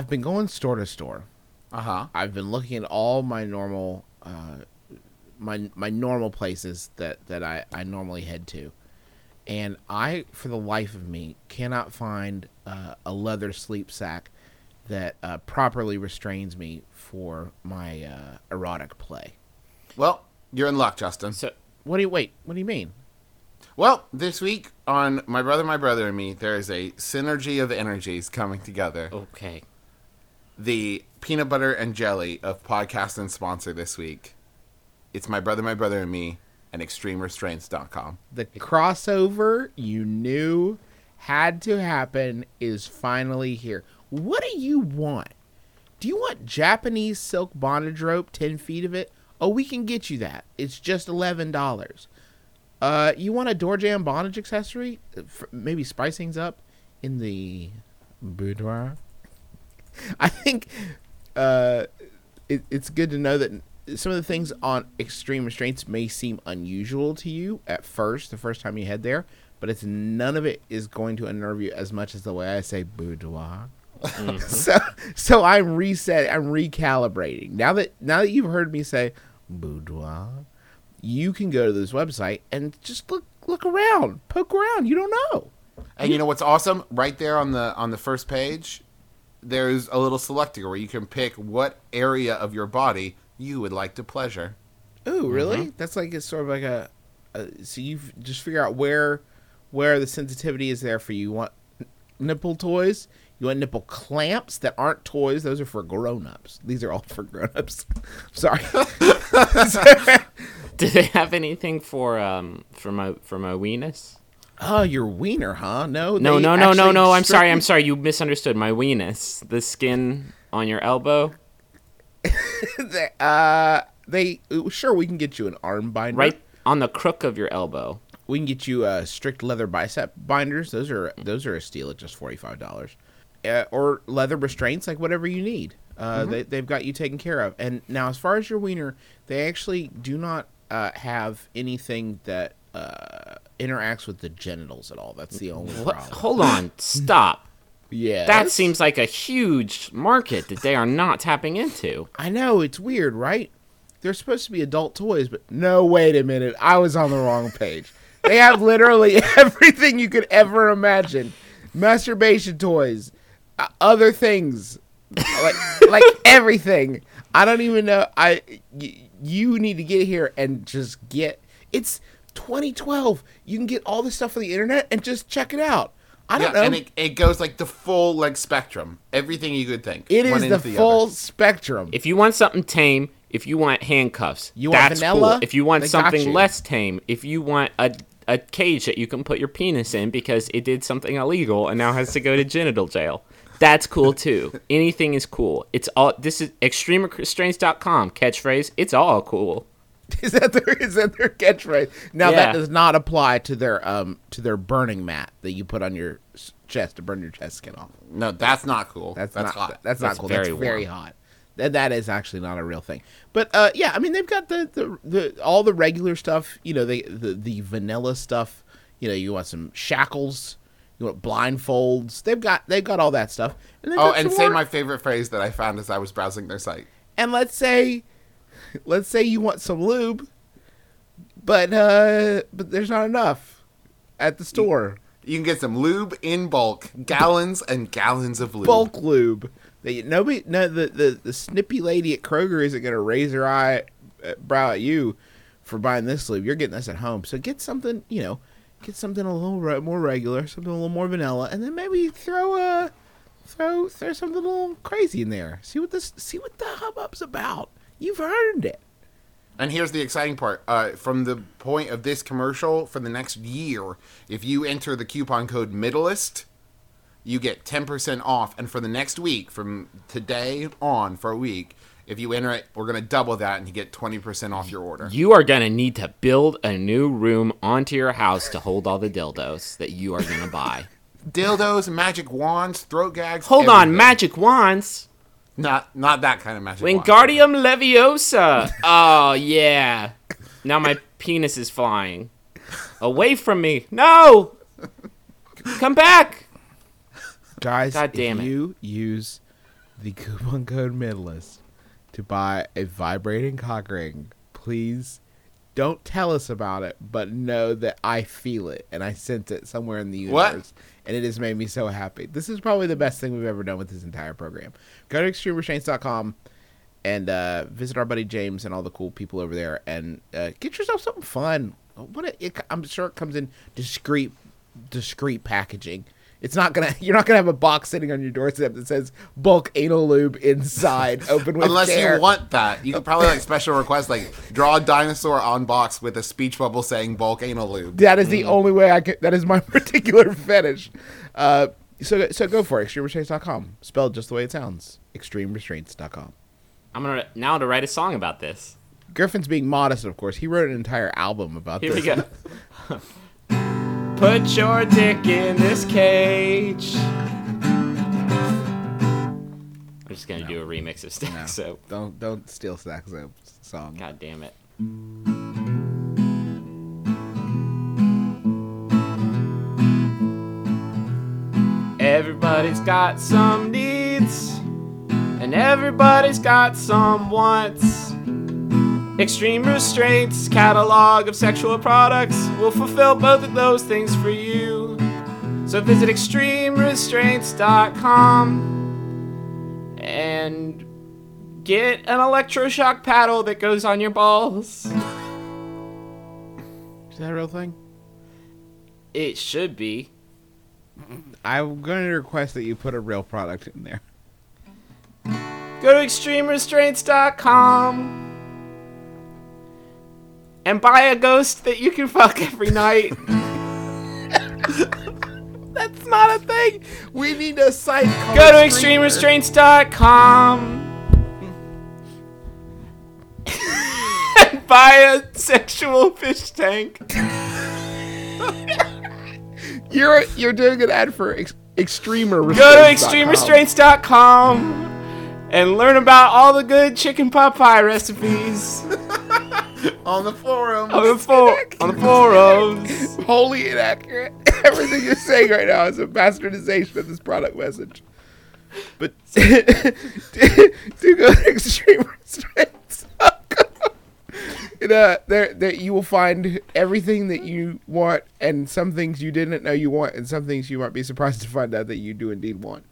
I've been going store to store. Uh huh. I've been looking at all my normal, uh, my my normal places that that I I normally head to, and I, for the life of me, cannot find uh, a leather sleep sack that uh, properly restrains me for my uh, erotic play. Well, you're in luck, Justin. So What do you wait? What do you mean? Well, this week on My Brother, My Brother, and Me, there is a synergy of energies coming together. okay. The peanut butter and jelly of podcast and sponsor this week. It's My Brother, My Brother, and Me, and ExtremeRestraints.com. The crossover you knew had to happen is finally here. What do you want? Do you want Japanese silk bondage rope, 10 feet of it? Oh, we can get you that. It's just $11. Uh, you want a door jam bondage accessory? Maybe spice things up in the boudoir? I think uh, it, it's good to know that some of the things on extreme restraints may seem unusual to you at first, the first time you head there, but it's none of it is going to unnerve you as much as the way I say boudoir. so, so I'm reset. I'm recalibrating now that now that you've heard me say boudoir. You can go to this website and just look look around, poke around. You don't know. And you know what's awesome? Right there on the on the first page, there's a little selector where you can pick what area of your body you would like to pleasure. Ooh, really? That's like it's sort of like a, a so you just figure out where where the sensitivity is there for you. You want nipple toys? You want nipple clamps that aren't toys? Those are for grown-ups. These are all for grown-ups. Sorry. Do they have anything for um for my for my weenus? Oh, your wiener, huh? No, No, no, no, no, no. I'm sorry. I'm sorry. You misunderstood. My weenus, the skin on your elbow, they, uh, they sure we can get you an arm binder. right on the crook of your elbow. We can get you uh, strict leather bicep binders. Those are those are a steal at just forty five dollars, uh, or leather restraints, like whatever you need. Uh, they they've got you taken care of. And now, as far as your wiener, they actually do not uh, have anything that uh, interacts with the genitals at all. That's the only What? problem. Hold on. Stop. Yeah, That seems like a huge market that they are not tapping into. I know it's weird, right? They're supposed to be adult toys, but no. Wait a minute, I was on the wrong page. They have literally everything you could ever imagine: masturbation toys, uh, other things, like like everything. I don't even know. I y- you need to get here and just get. It's 2012. You can get all this stuff on the internet and just check it out. I don't know. and it, it goes like the full like spectrum, everything you could think. It is one is the full other. spectrum. If you want something tame, if you want handcuffs, You want that's vanilla? cool. If you want something you. less tame, if you want a a cage that you can put your penis in because it did something illegal and now has to go to genital jail. That's cool too. Anything is cool. It's all this is extremerestraints.com catchphrase. It's all cool. Is that their is that their catchphrase? Now Yeah. that does not apply to their um to their burning mat that you put on your chest to burn your chest skin off. No, that's not cool. That's, That's, not hot. That's, That's not cool. very that's very warm. hot. That that is actually not a real thing. But uh, yeah, I mean they've got the, the the all the regular stuff. You know, they the the vanilla stuff. You know, you want some shackles. You want blindfolds. They've got they've got all that stuff. And Oh, and say my favorite phrase that I found as I was browsing their site. and let's say let's say you want some lube but uh but there's not enough at the store. You can get some lube in bulk, gallons and gallons of lube. bulk lube. They- nobody no the, the the snippy lady at kroger isn't gonna raise her eye uh, brow at you for buying this lube. You're getting this at home. So get something you know get something a little re- more regular something a little more vanilla and then maybe throw a throw throw something a little crazy in there. See what this see what the hubbub's about you've earned it And here's the exciting part. Uh, from the point of this commercial, for the next year, if you enter the coupon code Middleist, you get 10% off. And for the next week, from today on for a week, if you enter it, we're going to double that and you get 20% off your order. You are gonna need to build a new room onto your house to hold all the dildos that you are gonna buy. Dildos, magic wands, throat gags. Hold on, magic wands. Not, not that kind of magic wand. Wingardium Leviosa. Oh yeah. Now my penis is flying away from me. No. Come back. guys God damn if it. you use the coupon code Midlist to buy a vibrating cock ring, please don't tell us about it, but know that I feel it and I sense it somewhere in the What? universe. And it has made me so happy. This is probably the best thing we've ever done with this entire program. Go to extremerestraints.com and uh, visit our buddy James and all the cool people over there and uh, get yourself something fun. What a, it, I'm sure it comes in discreet, discreet packaging. It's not gonna. You're not gonna have a box sitting on your doorstep that says bulk anal lube inside, open with Unless care. you want that, you could probably like special request, like draw a dinosaur on box with a speech bubble saying "bulk anal lube." That is the only way I can. That is my particular fetish. Uh, so so go for it. ExtremeRestraints.com. Spelled just the way it sounds. ExtremeRestraints.com. I'm gonna now to write a song about this. Griffin's being modest, of course. He wrote an entire album about Here this. Here we go. Put your dick in this cage. I'm just gonna do a remix of Stack No, Soap. don't don't steal Stack Soap's song. God damn it. Everybody's got some needs, and everybody's got some wants. Extreme Restraints catalog of sexual products will fulfill both of those things for you. So visit extremerestraints.com and get an electroshock paddle that goes on your balls. Is that a real thing? It should be. I'm going to request that you put a real product in there. Go to extremerestraints.com and buy a ghost that you can fuck every night. That's not a thing. We need a site called Go to Extreme extremerestraints.com and buy a sexual fish tank. You're you're doing an ad for ex- Extremer. Go to extremerestraints.com and learn about all the good chicken pot pie recipes on the forums. on the, for- on the forums. Wholly inaccurate. Everything you're saying right now is a bastardization of this product message. But to go to Extreme Restraints. And, uh, there, there, you will find everything that you want, and some things you didn't know you want, and some things you might be surprised to find out that you do indeed want.